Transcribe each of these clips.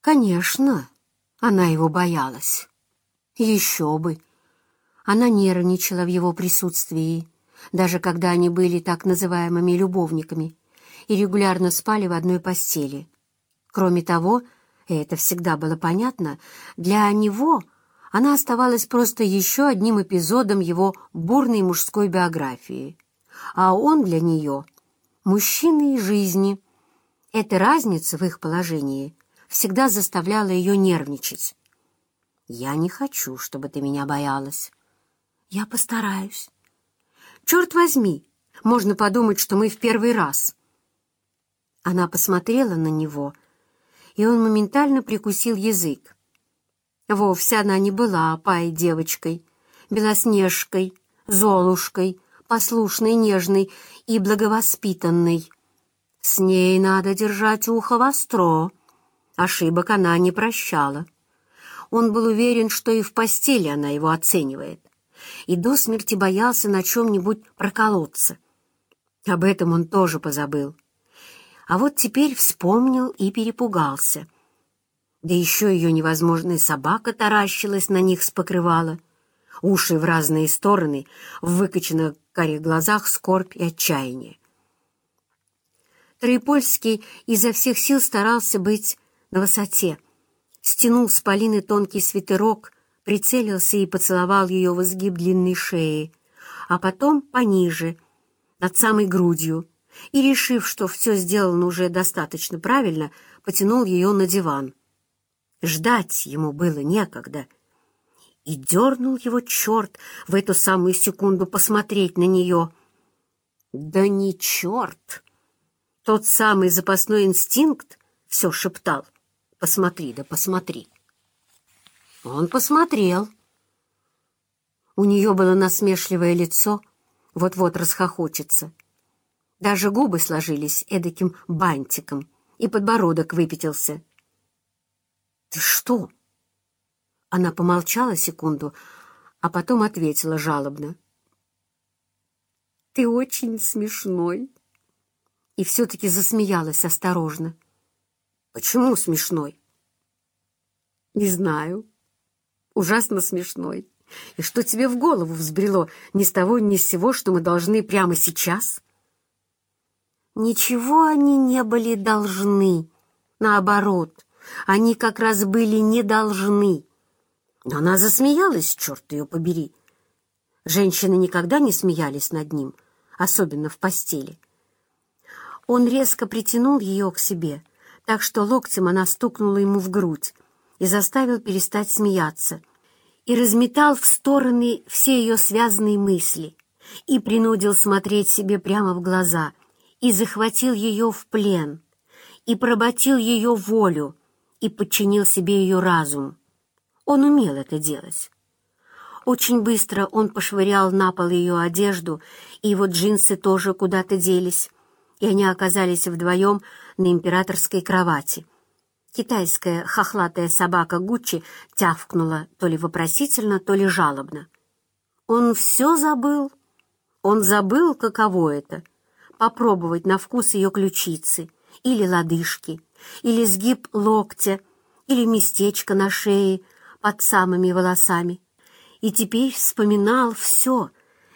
Конечно, она его боялась. Еще бы. Она нервничала в его присутствии, даже когда они были так называемыми любовниками и регулярно спали в одной постели. Кроме того, и это всегда было понятно, для него она оставалась просто еще одним эпизодом его бурной мужской биографии, а он для нее — мужчина из жизни. Эта разница в их положении всегда заставляла ее нервничать. «Я не хочу, чтобы ты меня боялась». «Я постараюсь». «Черт возьми, можно подумать, что мы в первый раз». Она посмотрела на него, и он моментально прикусил язык. Вовсе она не была пай девочкой, белоснежкой, золушкой, послушной, нежной и благовоспитанной. С ней надо держать ухо востро. Ошибок она не прощала. Он был уверен, что и в постели она его оценивает, и до смерти боялся на чем-нибудь проколоться. Об этом он тоже позабыл. А вот теперь вспомнил и перепугался. Да еще ее невозможная собака таращилась на них с покрывала. Уши в разные стороны, в выкоченных карих глазах скорбь и отчаяние. Троепольский изо всех сил старался быть на высоте. Стянул с Полины тонкий свитерок, прицелился и поцеловал ее в изгиб длинной шеи, а потом пониже, над самой грудью, и, решив, что все сделано уже достаточно правильно, потянул ее на диван. Ждать ему было некогда. И дернул его черт в эту самую секунду посмотреть на нее. Да не черт! Тот самый запасной инстинкт все шептал. Посмотри, да посмотри. Он посмотрел. У нее было насмешливое лицо, вот-вот расхохочется. Даже губы сложились эдаким бантиком, и подбородок выпятился. «Ты что?» Она помолчала секунду, а потом ответила жалобно. «Ты очень смешной». И все-таки засмеялась осторожно. Почему смешной? Не знаю. Ужасно смешной. И что тебе в голову взбрело ни с того ни с сего, что мы должны прямо сейчас? Ничего они не были должны. Наоборот, они как раз были не должны. Но она засмеялась, черт ее побери. Женщины никогда не смеялись над ним, особенно в постели. Он резко притянул ее к себе — так что локтем она стукнула ему в грудь и заставил перестать смеяться, и разметал в стороны все ее связанные мысли, и принудил смотреть себе прямо в глаза, и захватил ее в плен, и проботил ее волю, и подчинил себе ее разум. Он умел это делать. Очень быстро он пошвырял на пол ее одежду, и его джинсы тоже куда-то делись, и они оказались вдвоем на императорской кровати. Китайская хохлатая собака Гуччи тявкнула то ли вопросительно, то ли жалобно. Он все забыл. Он забыл, каково это — попробовать на вкус ее ключицы, или лодыжки, или сгиб локтя, или местечко на шее под самыми волосами. И теперь вспоминал все,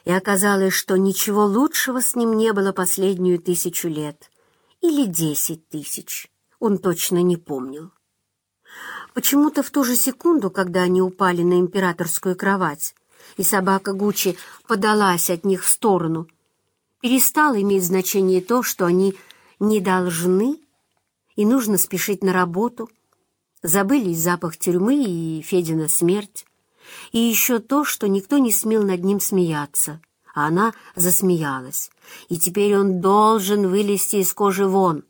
и оказалось, что ничего лучшего с ним не было последнюю тысячу лет или десять тысяч, он точно не помнил. Почему-то в ту же секунду, когда они упали на императорскую кровать, и собака Гуччи подалась от них в сторону, перестало иметь значение то, что они не должны и нужно спешить на работу, забылись запах тюрьмы и Федина смерть, и еще то, что никто не смел над ним смеяться — а она засмеялась. И теперь он должен вылезти из кожи вон,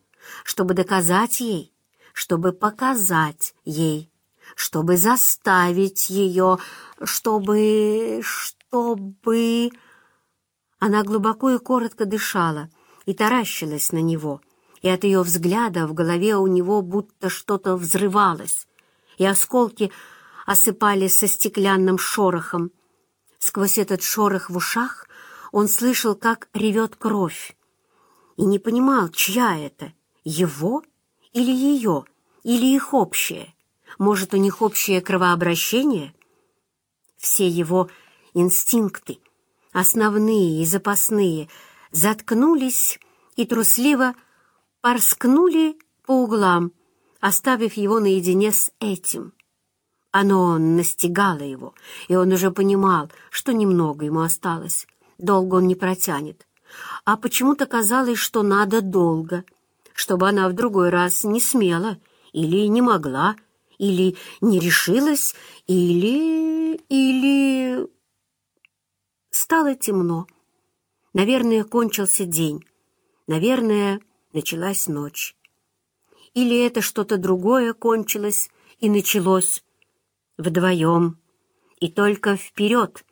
чтобы доказать ей, чтобы показать ей, чтобы заставить ее, чтобы... чтобы... Она глубоко и коротко дышала и таращилась на него, и от ее взгляда в голове у него будто что-то взрывалось, и осколки осыпались со стеклянным шорохом. Сквозь этот шорох в ушах он слышал, как ревет кровь, и не понимал, чья это, его или ее, Или их общее? Может, у них общее кровообращение? Все его инстинкты, основные и запасные, заткнулись и трусливо порскнули по углам, оставив его наедине с этим. Оно настигало его, и он уже понимал, что немного ему осталось. Долго он не протянет. А почему-то казалось, что надо долго, чтобы она в другой раз не смела или не могла, или не решилась, или... или... Стало темно. Наверное, кончился день. Наверное, началась ночь. Или это что-то другое кончилось и началось вдвоем, и только вперед.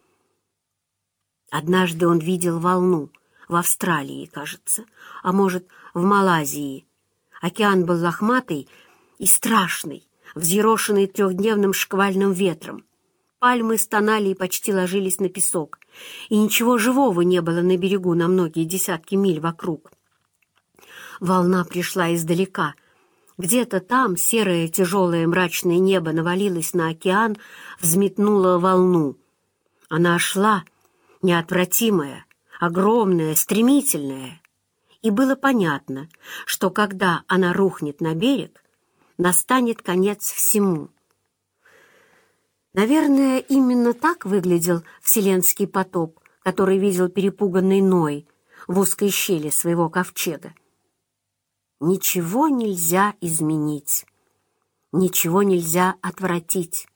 Однажды он видел волну в Австралии, кажется, а может, в Малайзии. Океан был лохматый и страшный, взъерошенный трехдневным шквальным ветром. Пальмы стонали и почти ложились на песок, и ничего живого не было на берегу на многие десятки миль вокруг. Волна пришла издалека. Где-то там серое тяжелое мрачное небо навалилось на океан, взметнуло волну. Она шла, неотвратимая, огромная, стремительная. И было понятно, что когда она рухнет на берег, настанет конец всему. Наверное, именно так выглядел вселенский потоп, который видел перепуганный Ной в узкой щели своего ковчега. Ничего нельзя изменить, ничего нельзя отвратить,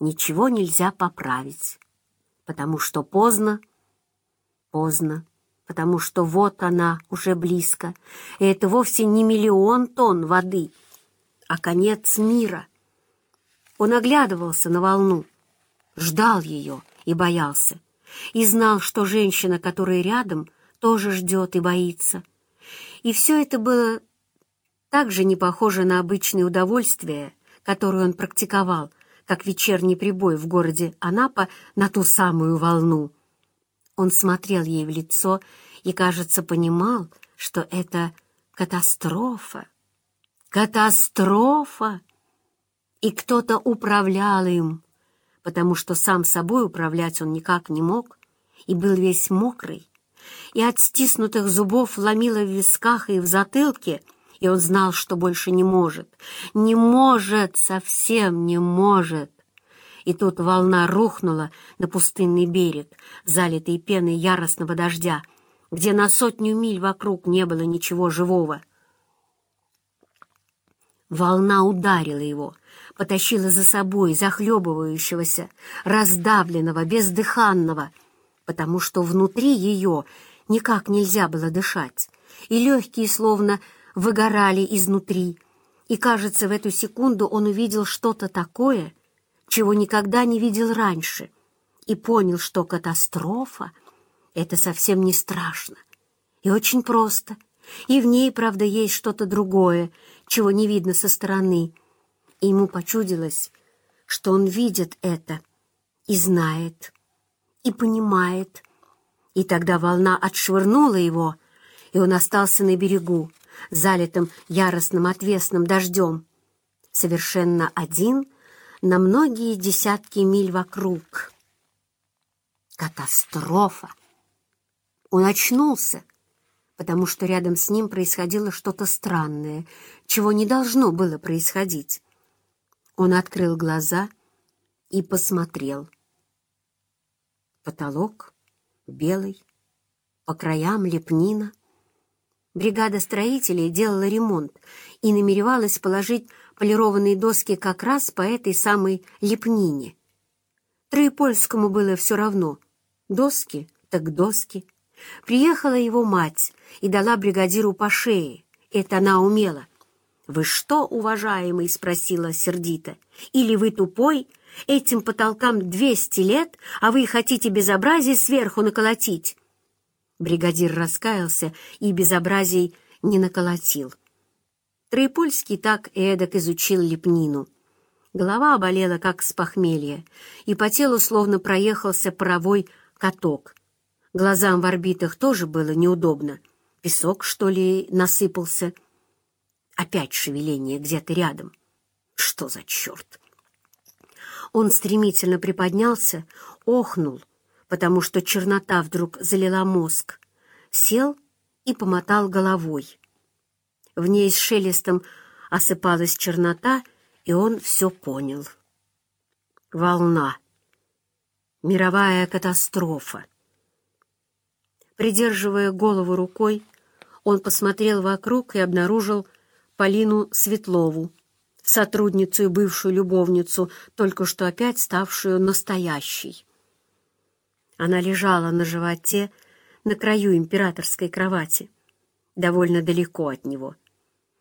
ничего нельзя поправить, потому что поздно, поздно, потому что вот она уже близко, и это вовсе не миллион тонн воды — а конец мира. Он оглядывался на волну, ждал ее и боялся, и знал, что женщина, которая рядом, тоже ждет и боится. И все это было так же не похоже на обычное удовольствие, которое он практиковал, как вечерний прибой в городе Анапа на ту самую волну. Он смотрел ей в лицо и, кажется, понимал, что это катастрофа. Катастрофа! И кто-то управлял им, потому что сам собой управлять он никак не мог и был весь мокрый, и от стиснутых зубов ломило в висках и в затылке, и он знал, что больше не может, не может, совсем не может. И тут волна рухнула на пустынный берег, залитый пеной яростного дождя, где на сотню миль вокруг не было ничего живого — Волна ударила его, потащила за собой захлебывающегося, раздавленного, бездыханного, потому что внутри ее никак нельзя было дышать, и легкие словно выгорали изнутри. И, кажется, в эту секунду он увидел что-то такое, чего никогда не видел раньше, и понял, что катастрофа — это совсем не страшно и очень просто — и в ней, правда, есть что-то другое, чего не видно со стороны. И ему почудилось, что он видит это и знает, и понимает. И тогда волна отшвырнула его, и он остался на берегу, залитым яростным отвесным дождем, совершенно один на многие десятки миль вокруг. Катастрофа! Он очнулся, потому что рядом с ним происходило что-то странное, чего не должно было происходить. Он открыл глаза и посмотрел. Потолок белый, по краям лепнина. Бригада строителей делала ремонт и намеревалась положить полированные доски как раз по этой самой лепнине. Троепольскому было все равно. Доски так доски — Приехала его мать и дала бригадиру по шее. Это она умела. «Вы что, уважаемый?» — спросила сердито. «Или вы тупой? Этим потолкам двести лет, а вы хотите безобразие сверху наколотить?» Бригадир раскаялся и безобразий не наколотил. Троепольский так и эдак изучил лепнину. Голова болела, как с похмелья, и по телу словно проехался паровой каток — Глазам в орбитах тоже было неудобно. Песок, что ли, насыпался. Опять шевеление где-то рядом. Что за черт? Он стремительно приподнялся, охнул, потому что чернота вдруг залила мозг, сел и помотал головой. В ней с шелестом осыпалась чернота, и он все понял. Волна. Мировая катастрофа. Придерживая голову рукой, он посмотрел вокруг и обнаружил Полину Светлову, сотрудницу и бывшую любовницу, только что опять ставшую настоящей. Она лежала на животе на краю императорской кровати, довольно далеко от него.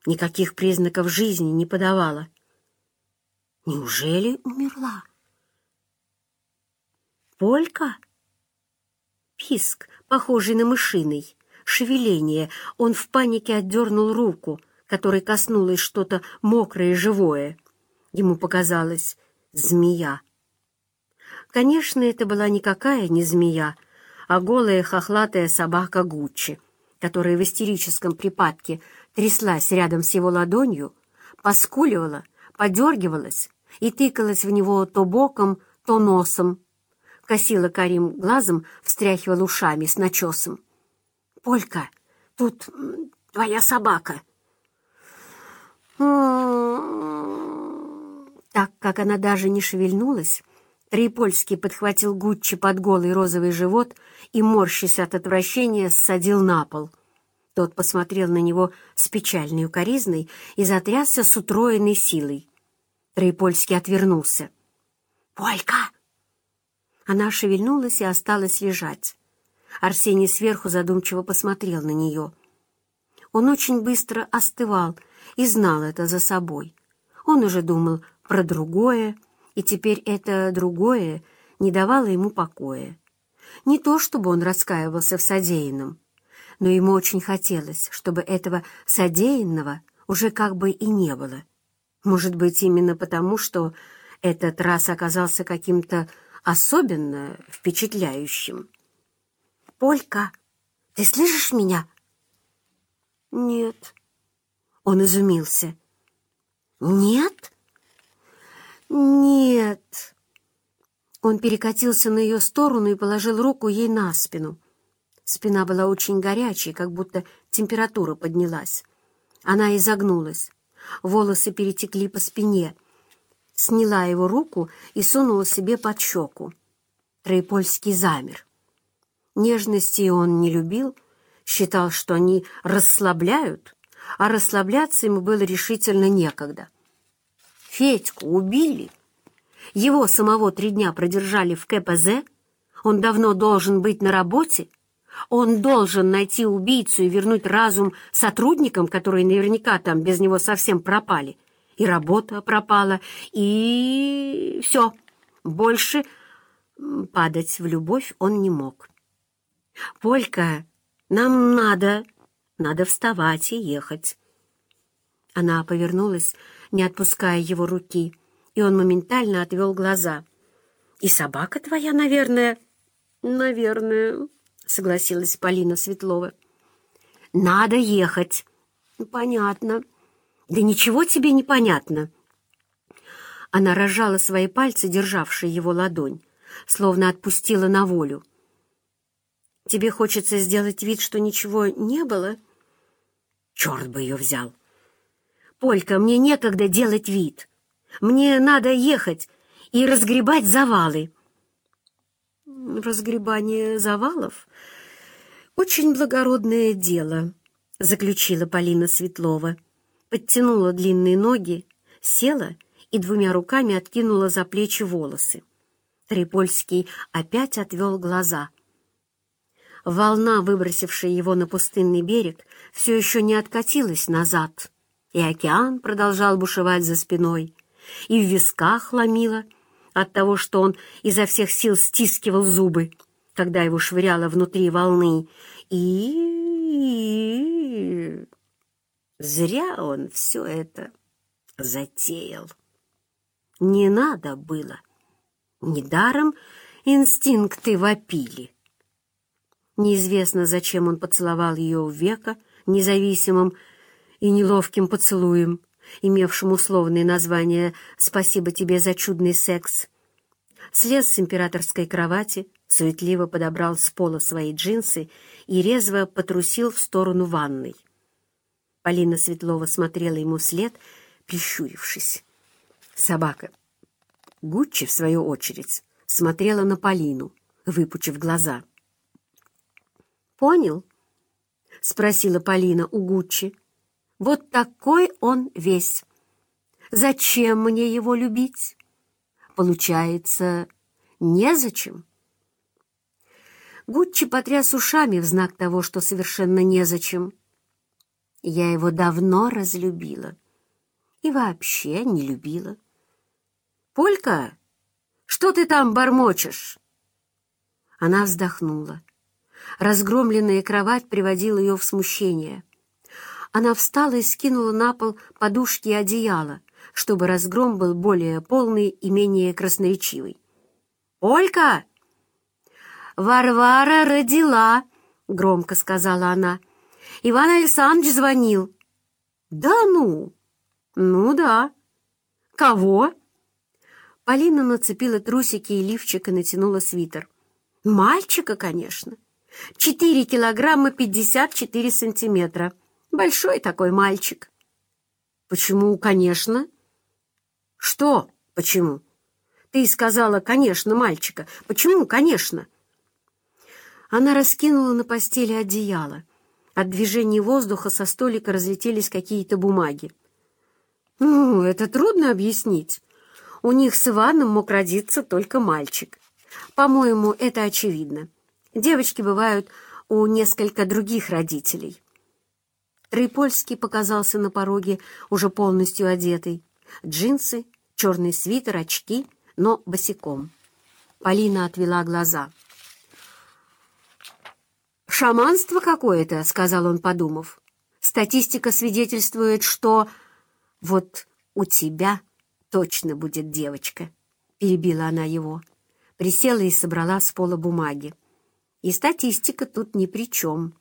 Никаких признаков жизни не подавала. Неужели умерла? Полька? Писк, похожий на мышиный, шевеление. Он в панике отдернул руку, которой коснулось что-то мокрое и живое. Ему показалось змея. Конечно, это была никакая не змея, а голая хохлатая собака Гуччи, которая в истерическом припадке тряслась рядом с его ладонью, поскуливала, подергивалась и тыкалась в него то боком, то носом, косила Карим глазом, встряхивала ушами с начесом. «Полька, тут твоя собака!» Так как она даже не шевельнулась, Трипольский подхватил Гуччи под голый розовый живот и, морщась от отвращения, ссадил на пол. Тот посмотрел на него с печальной укоризной и затрясся с утроенной силой. Трипольский отвернулся. «Полька!» Она шевельнулась и осталась лежать. Арсений сверху задумчиво посмотрел на нее. Он очень быстро остывал и знал это за собой. Он уже думал про другое, и теперь это другое не давало ему покоя. Не то, чтобы он раскаивался в содеянном, но ему очень хотелось, чтобы этого содеянного уже как бы и не было. Может быть, именно потому, что этот раз оказался каким-то особенно впечатляющим. «Полька, ты слышишь меня?» «Нет». Он изумился. «Нет?» «Нет». Он перекатился на ее сторону и положил руку ей на спину. Спина была очень горячей, как будто температура поднялась. Она изогнулась. Волосы перетекли по спине — сняла его руку и сунула себе под щеку. Троепольский замер. Нежности он не любил, считал, что они расслабляют, а расслабляться ему было решительно некогда. Федьку убили. Его самого три дня продержали в КПЗ. Он давно должен быть на работе. Он должен найти убийцу и вернуть разум сотрудникам, которые наверняка там без него совсем пропали — и работа пропала, и все. Больше падать в любовь он не мог. «Полька, нам надо, надо вставать и ехать». Она повернулась, не отпуская его руки, и он моментально отвел глаза. «И собака твоя, наверное?» «Наверное», — согласилась Полина Светлова. «Надо ехать». «Понятно». «Да ничего тебе не понятно!» Она разжала свои пальцы, державшие его ладонь, словно отпустила на волю. «Тебе хочется сделать вид, что ничего не было?» «Черт бы ее взял!» «Полька, мне некогда делать вид. Мне надо ехать и разгребать завалы». «Разгребание завалов — очень благородное дело», — заключила Полина Светлова подтянула длинные ноги, села и двумя руками откинула за плечи волосы. Трипольский опять отвел глаза. Волна, выбросившая его на пустынный берег, все еще не откатилась назад, и океан продолжал бушевать за спиной, и в висках ломило от того, что он изо всех сил стискивал зубы, когда его швыряло внутри волны, и... Зря он все это затеял. Не надо было. Недаром инстинкты вопили. Неизвестно, зачем он поцеловал ее в века, независимым и неловким поцелуем, имевшим условное название «Спасибо тебе за чудный секс», слез с императорской кровати, суетливо подобрал с пола свои джинсы и резво потрусил в сторону ванной. Полина Светлова смотрела ему вслед, прищурившись. Собака. Гуччи, в свою очередь, смотрела на Полину, выпучив глаза. «Понял?» — спросила Полина у Гуччи. «Вот такой он весь. Зачем мне его любить?» Получается, незачем. Гуччи потряс ушами в знак того, что совершенно незачем. Я его давно разлюбила. И вообще не любила. «Полька, что ты там бормочешь?» Она вздохнула. Разгромленная кровать приводила ее в смущение. Она встала и скинула на пол подушки и одеяло, чтобы разгром был более полный и менее красноречивый. «Олька!» «Варвара родила!» — громко сказала она. «Иван Александрович звонил». «Да ну?» «Ну да». «Кого?» Полина нацепила трусики и лифчик и натянула свитер. «Мальчика, конечно. Четыре килограмма пятьдесят четыре сантиметра. Большой такой мальчик». «Почему, конечно?» «Что? Почему?» «Ты сказала, конечно, мальчика. Почему, конечно?» Она раскинула на постели одеяло. От движения воздуха со столика разлетелись какие-то бумаги. «Ну, это трудно объяснить. У них с Иваном мог родиться только мальчик. По-моему, это очевидно. Девочки бывают у несколько других родителей». Трипольский показался на пороге, уже полностью одетый джинсы, черный свитер, очки, но босиком. Полина отвела глаза. «Шаманство какое-то», — сказал он, подумав. «Статистика свидетельствует, что вот у тебя точно будет девочка», — перебила она его. Присела и собрала с пола бумаги. «И статистика тут ни при чем».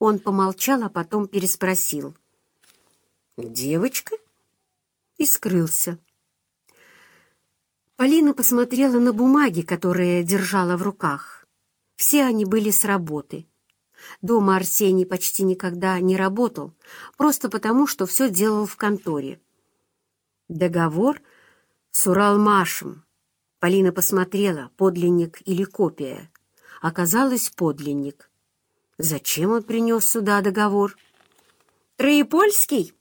Он помолчал, а потом переспросил. «Девочка?» и скрылся. Полина посмотрела на бумаги, которые держала в руках. Все они были с работы. Дома Арсений почти никогда не работал, просто потому, что все делал в конторе. Договор с Уралмашем. Полина посмотрела, подлинник или копия. Оказалось, подлинник. Зачем он принес сюда договор? «Троепольский?»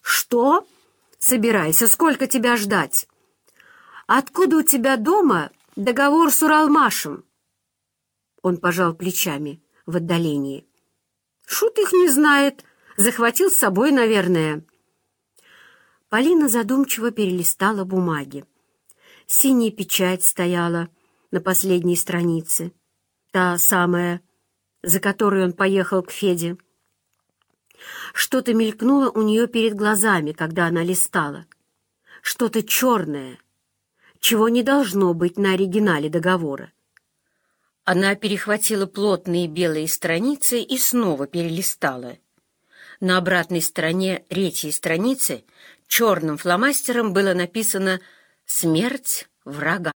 «Что? Собирайся, сколько тебя ждать?» «Откуда у тебя дома договор с Уралмашем?» Он пожал плечами в отдалении. «Шут их не знает. Захватил с собой, наверное». Полина задумчиво перелистала бумаги. Синяя печать стояла на последней странице. Та самая, за которой он поехал к Феде. Что-то мелькнуло у нее перед глазами, когда она листала. Что-то черное, чего не должно быть на оригинале договора. Она перехватила плотные белые страницы и снова перелистала. На обратной стороне третьей страницы черным фломастером было написано «Смерть врага».